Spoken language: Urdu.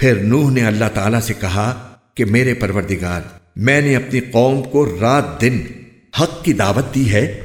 پھر نوح نے اللہ تعالیٰ سے کہا کہ میرے پروردگار، میں نے اپنی قوم کو رات دن حق کی دعوت دی ہے